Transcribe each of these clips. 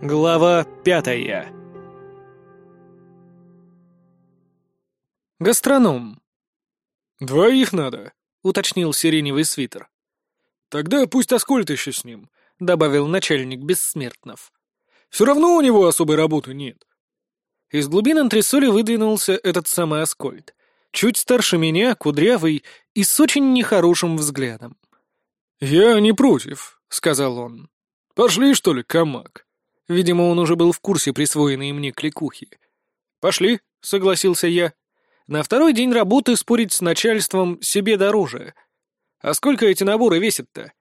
Глава пятая Гастроном. «Двоих надо», — уточнил сиреневый свитер. «Тогда пусть Аскольд еще с ним», — добавил начальник Бессмертнов. «Все равно у него особой работы нет». Из глубин антресоли выдвинулся этот самый Аскольд. Чуть старше меня, кудрявый и с очень нехорошим взглядом. «Я не против», — сказал он. «Пошли, что ли, камак?» Видимо, он уже был в курсе присвоенной мне кликухи. «Пошли», — согласился я. На второй день работы спорить с начальством себе дороже. А сколько эти наборы весят-то?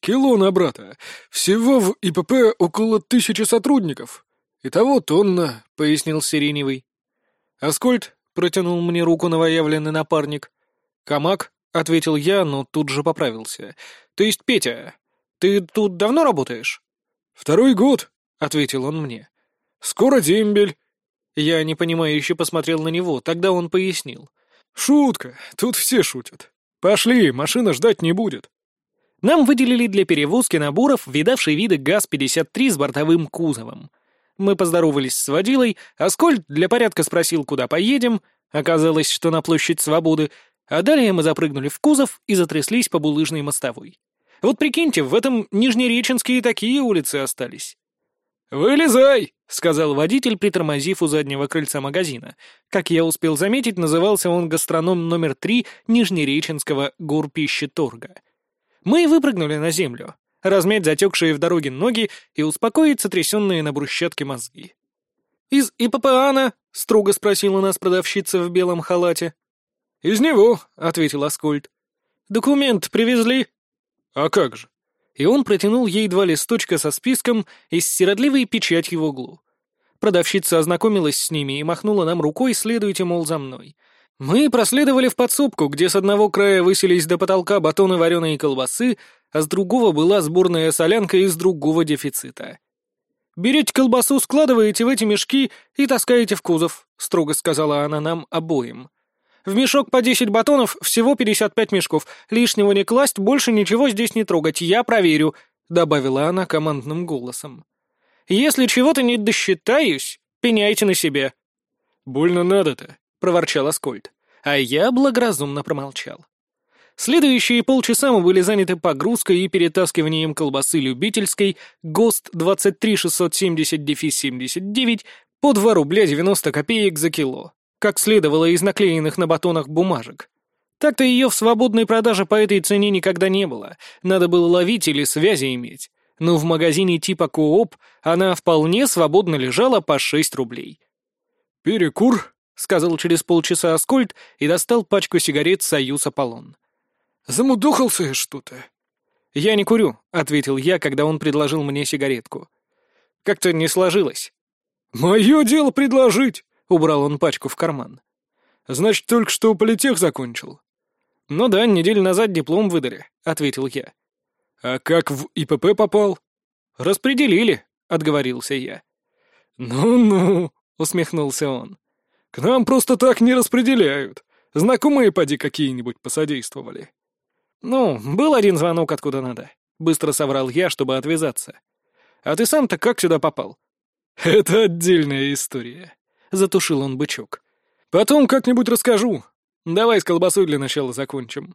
Кило на брата. Всего в ИПП около тысячи сотрудников. Итого тонна, — пояснил Сиреневый. Аскольд протянул мне руку новоявленный напарник. Камак, — ответил я, но тут же поправился. То есть Петя, ты тут давно работаешь? Второй год, — ответил он мне. Скоро дембель. Я непонимающе посмотрел на него, тогда он пояснил. «Шутка, тут все шутят. Пошли, машина ждать не будет». Нам выделили для перевозки наборов видавший виды ГАЗ-53 с бортовым кузовом. Мы поздоровались с водилой, Аскольд для порядка спросил, куда поедем, оказалось, что на площадь Свободы, а далее мы запрыгнули в кузов и затряслись по булыжной мостовой. Вот прикиньте, в этом Нижнереченске такие улицы остались. «Вылезай!» — сказал водитель, притормозив у заднего крыльца магазина. Как я успел заметить, назывался он гастроном номер три Нижнереченского горпищеторга. Мы выпрыгнули на землю, размять затекшие в дороге ноги и успокоить сотрясенные на брусчатке мозги. «Из ИППАНа?» — строго спросила нас продавщица в белом халате. «Из него», — ответил Аскольд. «Документ привезли?» «А как же?» И он протянул ей два листочка со списком и с сиротливой печатью в углу. Продавщица ознакомилась с ними и махнула нам рукой, следуйте, мол, за мной. Мы проследовали в подсобку, где с одного края высились до потолка батоны вареной колбасы, а с другого была сборная солянка из другого дефицита. «Берете колбасу, складываете в эти мешки и таскаете в кузов», — строго сказала она нам обоим. В мешок по 10 батонов всего 55 мешков. Лишнего не класть, больше ничего здесь не трогать. Я проверю», — добавила она командным голосом. «Если чего-то не досчитаюсь, пеняйте на себя». «Больно надо-то», — проворчал Аскольд. А я благоразумно промолчал. Следующие полчаса мы были заняты погрузкой и перетаскиванием колбасы любительской ГОСТ 23670-79 по 2 рубля 90 копеек за кило как следовало из наклеенных на батонах бумажек. Так-то ее в свободной продаже по этой цене никогда не было, надо было ловить или связи иметь. Но в магазине типа Кооп она вполне свободно лежала по 6 рублей. «Перекур», — сказал через полчаса Аскольд и достал пачку сигарет «Союз Аполлон». «Замудохался что-то». «Я не курю», — ответил я, когда он предложил мне сигаретку. «Как-то не сложилось». «Мое дело предложить», Убрал он пачку в карман. «Значит, только что политех закончил?» «Ну да, неделю назад диплом выдали», — ответил я. «А как в ИПП попал?» «Распределили», — отговорился я. «Ну-ну», — усмехнулся он. «К нам просто так не распределяют. Знакомые поди какие-нибудь посодействовали». «Ну, был один звонок откуда надо», — быстро соврал я, чтобы отвязаться. «А ты сам-то как сюда попал?» «Это отдельная история», затушил он бычок. «Потом как-нибудь расскажу. Давай с колбасой для начала закончим».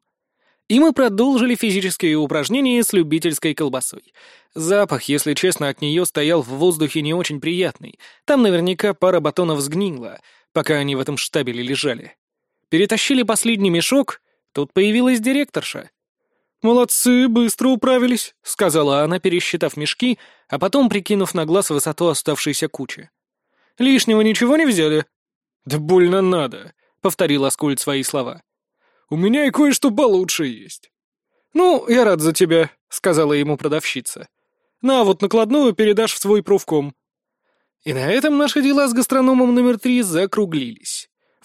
И мы продолжили физические упражнения с любительской колбасой. Запах, если честно, от нее стоял в воздухе не очень приятный. Там наверняка пара батонов сгнила, пока они в этом штабеле лежали. Перетащили последний мешок, тут появилась директорша. «Молодцы, быстро управились», — сказала она, пересчитав мешки, а потом прикинув на глаз высоту оставшейся кучи. Лишнего ничего не взяли?» «Да больно надо», — повторил Аскольд свои слова. «У меня и кое-что получше есть». «Ну, я рад за тебя», — сказала ему продавщица. «На, вот накладную передашь в свой профком». И на этом наши дела с гастрономом номер три закруглились.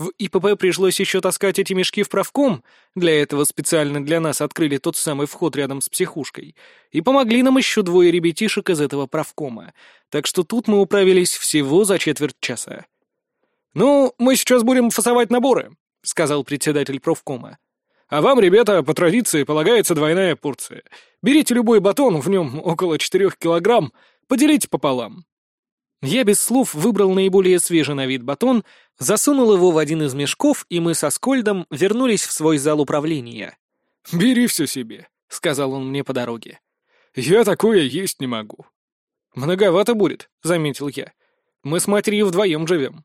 В ИПП пришлось еще таскать эти мешки в правком, для этого специально для нас открыли тот самый вход рядом с психушкой, и помогли нам еще двое ребятишек из этого правкома, так что тут мы управились всего за четверть часа. «Ну, мы сейчас будем фасовать наборы», — сказал председатель профкома. «А вам, ребята, по традиции полагается двойная порция. Берите любой батон, в нем около четырех килограмм, поделите пополам. Я без слов выбрал наиболее свежий на вид батон, засунул его в один из мешков, и мы со Скольдом вернулись в свой зал управления. «Бери все себе», — сказал он мне по дороге. «Я такое есть не могу». «Многовато будет», — заметил я. «Мы с матерью вдвоем живем».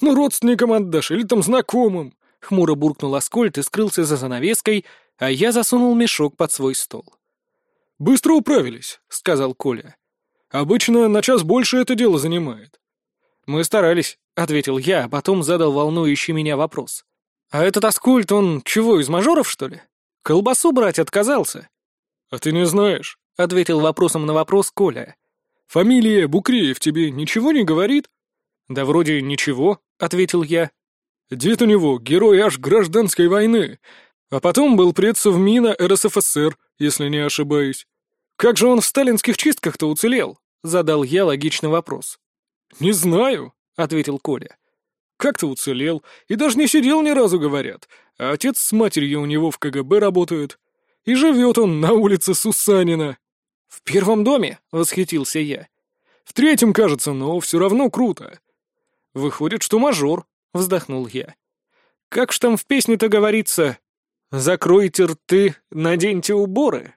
«Ну, родственникам отдашь или там знакомым», — хмуро буркнул Аскольд и скрылся за занавеской, а я засунул мешок под свой стол. «Быстро управились», — сказал Коля. «Обычно на час больше это дело занимает». «Мы старались», — ответил я, а потом задал волнующий меня вопрос. «А этот Аскольд, он чего, из мажоров, что ли? Колбасу брать отказался?» «А ты не знаешь?» — ответил вопросом на вопрос Коля. «Фамилия Букреев тебе ничего не говорит?» «Да вроде ничего», — ответил я. «Дед у него герой аж гражданской войны, а потом был предсовмина РСФСР, если не ошибаюсь. Как же он в сталинских чистках-то уцелел?» — задал я логичный вопрос. «Не знаю», — ответил Коля. «Как-то уцелел, и даже не сидел ни разу, говорят. А отец с матерью у него в КГБ работают. И живет он на улице Сусанина». «В первом доме?» — восхитился я. «В третьем, кажется, но все равно круто». «Выходит, что мажор», — вздохнул я. «Как ж там в песне-то говорится? Закройте рты, наденьте уборы».